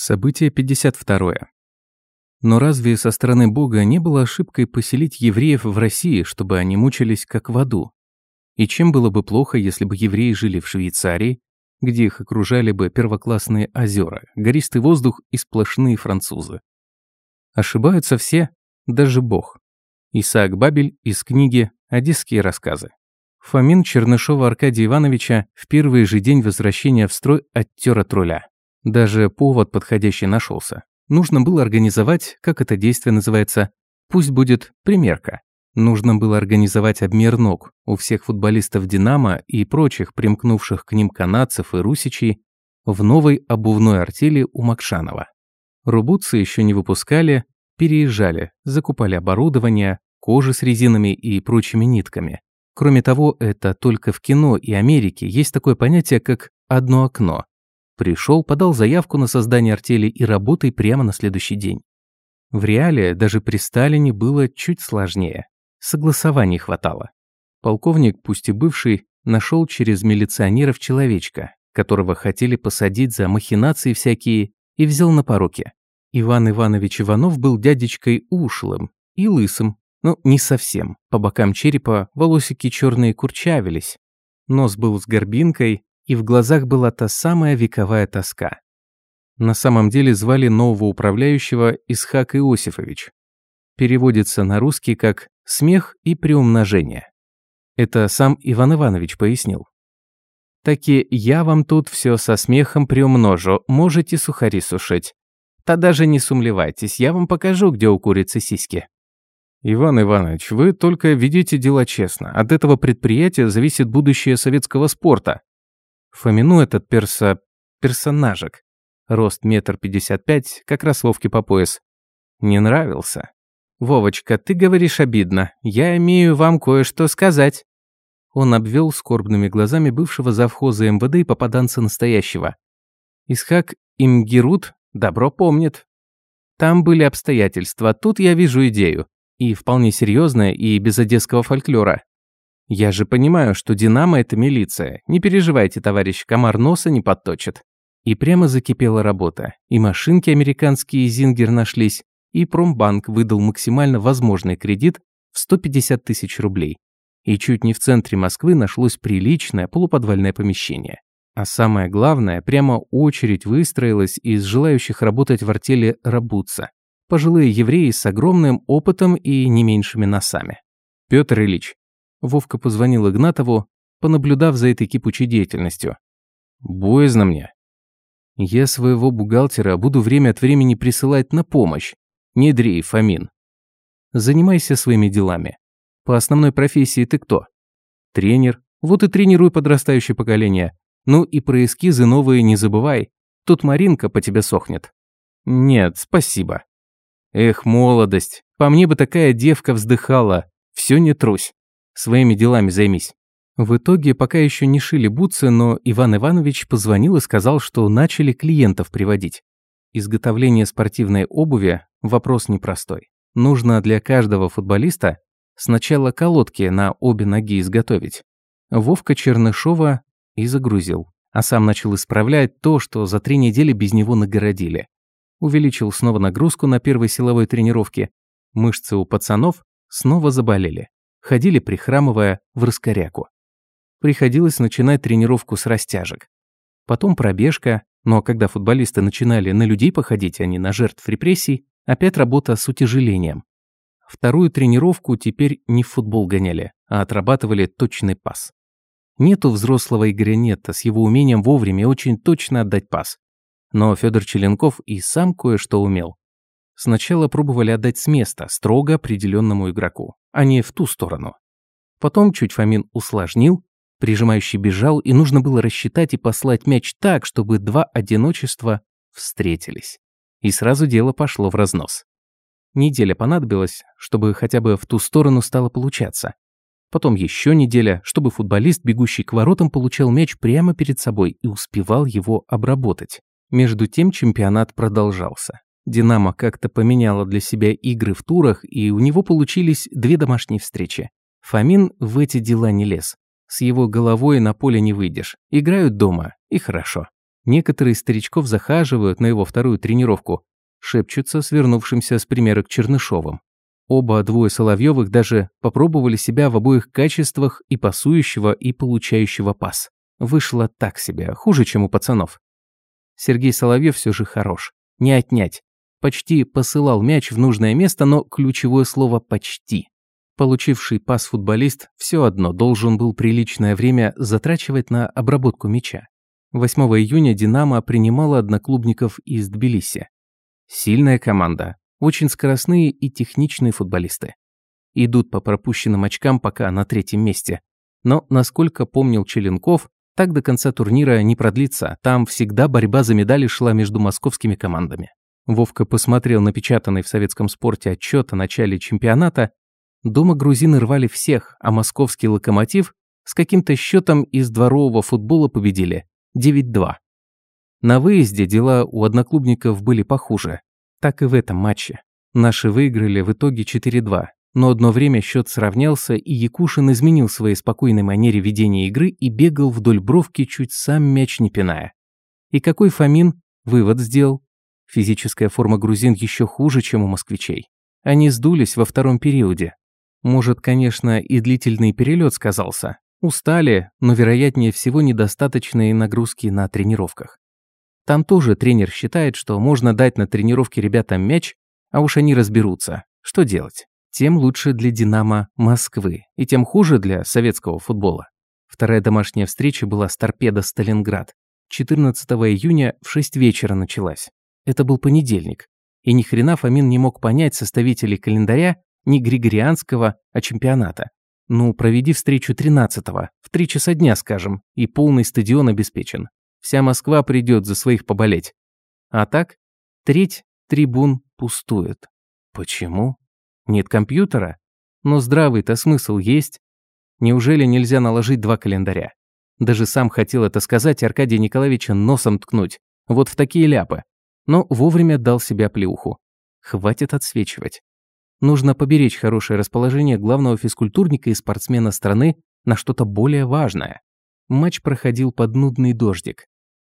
Событие 52. Но разве со стороны Бога не было ошибкой поселить евреев в России, чтобы они мучились как в аду? И чем было бы плохо, если бы евреи жили в Швейцарии, где их окружали бы первоклассные озера, гористый воздух и сплошные французы? Ошибаются все, даже Бог. Исаак Бабель из книги «Одесские рассказы». Фомин Чернышова Аркадия Ивановича в первый же день возвращения в строй оттер от руля. Даже повод подходящий нашелся. Нужно было организовать, как это действие называется, пусть будет примерка. Нужно было организовать обмер ног у всех футболистов «Динамо» и прочих примкнувших к ним канадцев и русичей в новой обувной артели у Макшанова. Рубуцы еще не выпускали, переезжали, закупали оборудование, кожи с резинами и прочими нитками. Кроме того, это только в кино и Америке есть такое понятие, как «одно окно», Пришел, подал заявку на создание артели и работай прямо на следующий день. В реале даже при Сталине было чуть сложнее. Согласований хватало. Полковник, пусть и бывший, нашел через милиционеров человечка, которого хотели посадить за махинации всякие, и взял на поруки. Иван Иванович Иванов был дядечкой ушлым и лысым, ну, не совсем. По бокам черепа волосики черные курчавились. Нос был с горбинкой, и в глазах была та самая вековая тоска. На самом деле звали нового управляющего Исхак Иосифович. Переводится на русский как «смех и приумножение». Это сам Иван Иванович пояснил. «Таки я вам тут все со смехом приумножу, можете сухари сушить. Та даже не сумлевайтесь, я вам покажу, где у курицы сиськи». «Иван Иванович, вы только ведите дела честно. От этого предприятия зависит будущее советского спорта. Фомину этот перса... персонажик. Рост метр пятьдесят пять, как раз по пояс. Не нравился. «Вовочка, ты говоришь обидно. Я имею вам кое-что сказать». Он обвел скорбными глазами бывшего завхоза МВД и попаданца настоящего. Исхак Имгирут добро помнит. Там были обстоятельства, тут я вижу идею. И вполне серьезная, и без одесского фольклора. Я же понимаю, что «Динамо» — это милиция. Не переживайте, товарищ, комар носа не подточит. И прямо закипела работа. И машинки американские «Зингер» нашлись, и Промбанк выдал максимально возможный кредит в 150 тысяч рублей. И чуть не в центре Москвы нашлось приличное полуподвальное помещение. А самое главное, прямо очередь выстроилась из желающих работать в артели Рабуца. Пожилые евреи с огромным опытом и не меньшими носами. Петр Ильич, Вовка позвонил Игнатову, понаблюдав за этой кипучей деятельностью. «Боязно мне. Я своего бухгалтера буду время от времени присылать на помощь. Не дрей, Фомин. Занимайся своими делами. По основной профессии ты кто? Тренер. Вот и тренируй подрастающее поколение. Ну и про эскизы новые не забывай. Тут Маринка по тебе сохнет. Нет, спасибо. Эх, молодость. По мне бы такая девка вздыхала. Все не трусь. Своими делами займись». В итоге пока еще не шили бутсы, но Иван Иванович позвонил и сказал, что начали клиентов приводить. Изготовление спортивной обуви – вопрос непростой. Нужно для каждого футболиста сначала колодки на обе ноги изготовить. Вовка Чернышова и загрузил, а сам начал исправлять то, что за три недели без него нагородили. Увеличил снова нагрузку на первой силовой тренировке. Мышцы у пацанов снова заболели ходили прихрамывая в раскоряку. Приходилось начинать тренировку с растяжек. Потом пробежка, но когда футболисты начинали на людей походить, а не на жертв репрессий, опять работа с утяжелением. Вторую тренировку теперь не в футбол гоняли, а отрабатывали точный пас. Нету взрослого Игоря Нетта с его умением вовремя очень точно отдать пас. Но Федор Челенков и сам кое-что умел. Сначала пробовали отдать с места строго определенному игроку, а не в ту сторону. Потом чуть Фомин усложнил, прижимающий бежал, и нужно было рассчитать и послать мяч так, чтобы два одиночества встретились. И сразу дело пошло в разнос. Неделя понадобилась, чтобы хотя бы в ту сторону стало получаться. Потом еще неделя, чтобы футболист, бегущий к воротам, получал мяч прямо перед собой и успевал его обработать. Между тем чемпионат продолжался. Динамо как-то поменяла для себя игры в турах, и у него получились две домашние встречи. Фомин в эти дела не лез. С его головой на поле не выйдешь. Играют дома, и хорошо. Некоторые старичков захаживают на его вторую тренировку, шепчутся с вернувшимся с примерок Чернышовым. Оба двое Соловьевых даже попробовали себя в обоих качествах и пасующего, и получающего пас. Вышло так себе, хуже, чем у пацанов. Сергей Соловьев все же хорош. Не отнять. Почти посылал мяч в нужное место, но ключевое слово «почти». Получивший пас футболист все одно должен был приличное время затрачивать на обработку мяча. 8 июня «Динамо» принимала одноклубников из Тбилиси. Сильная команда, очень скоростные и техничные футболисты. Идут по пропущенным очкам пока на третьем месте. Но, насколько помнил Челенков, так до конца турнира не продлится, там всегда борьба за медали шла между московскими командами. Вовка посмотрел напечатанный в советском спорте отчет о начале чемпионата. Дома грузины рвали всех, а московский локомотив с каким-то счетом из дворового футбола победили 9-2. На выезде дела у одноклубников были похуже. Так и в этом матче. Наши выиграли в итоге 4-2. Но одно время счет сравнялся, и Якушин изменил своей спокойной манере ведения игры и бегал вдоль бровки, чуть сам мяч не пиная. И какой Фомин вывод сделал? Физическая форма грузин еще хуже, чем у москвичей. Они сдулись во втором периоде. Может, конечно, и длительный перелет сказался. Устали, но вероятнее всего недостаточные нагрузки на тренировках. Там тоже тренер считает, что можно дать на тренировке ребятам мяч, а уж они разберутся, что делать. Тем лучше для «Динамо» Москвы, и тем хуже для советского футбола. Вторая домашняя встреча была с «Торпедо Сталинград». 14 июня в 6 вечера началась. Это был понедельник. И ни хрена Фомин не мог понять составителей календаря не григорианского, а чемпионата. Ну, проведи встречу 13-го, в 3 часа дня, скажем, и полный стадион обеспечен. Вся Москва придет за своих поболеть. А так, треть трибун пустует. Почему? Нет компьютера? Но здравый-то смысл есть. Неужели нельзя наложить два календаря? Даже сам хотел это сказать Аркадия Николаевича носом ткнуть. Вот в такие ляпы. Но вовремя дал себя плюху. Хватит отсвечивать. Нужно поберечь хорошее расположение главного физкультурника и спортсмена страны на что-то более важное. Матч проходил под нудный дождик.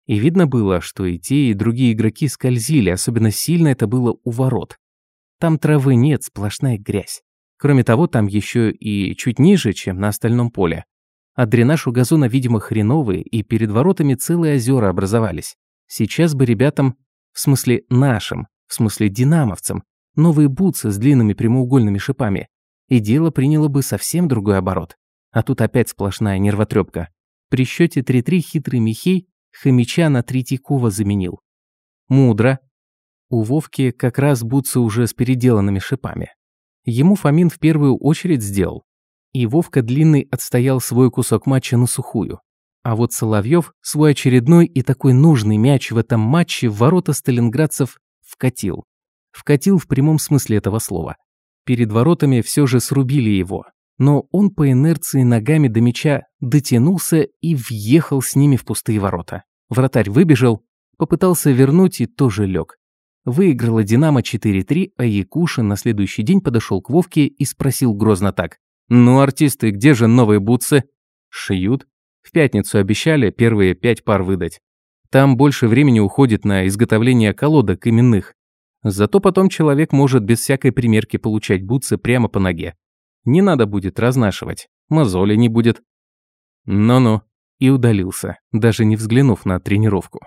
И видно было, что и те, и другие игроки скользили, особенно сильно это было у ворот. Там травы нет, сплошная грязь. Кроме того, там еще и чуть ниже, чем на остальном поле. А дренаж у газона, видимо, хреновый, и перед воротами целые озера образовались. Сейчас бы ребятам, в смысле нашим, в смысле динамовцам, новые бутсы с длинными прямоугольными шипами. И дело приняло бы совсем другой оборот. А тут опять сплошная нервотрепка. При счете 3-3 хитрый Михей хомяча на Третьякова заменил. Мудро. У Вовки как раз бутсы уже с переделанными шипами. Ему Фомин в первую очередь сделал. И Вовка Длинный отстоял свой кусок матча на сухую. А вот Соловьев свой очередной и такой нужный мяч в этом матче в ворота сталинградцев вкатил. Вкатил в прямом смысле этого слова. Перед воротами все же срубили его, но он по инерции ногами до мяча дотянулся и въехал с ними в пустые ворота. Вратарь выбежал, попытался вернуть и тоже лег. Выиграла «Динамо» 4-3, а Якушин на следующий день подошел к Вовке и спросил грозно так. «Ну, артисты, где же новые бутсы?» «Шьют. В пятницу обещали первые пять пар выдать. Там больше времени уходит на изготовление колодок именных. Зато потом человек может без всякой примерки получать бутсы прямо по ноге. Не надо будет разнашивать, мозоли не будет. Ну-ну, и удалился, даже не взглянув на тренировку.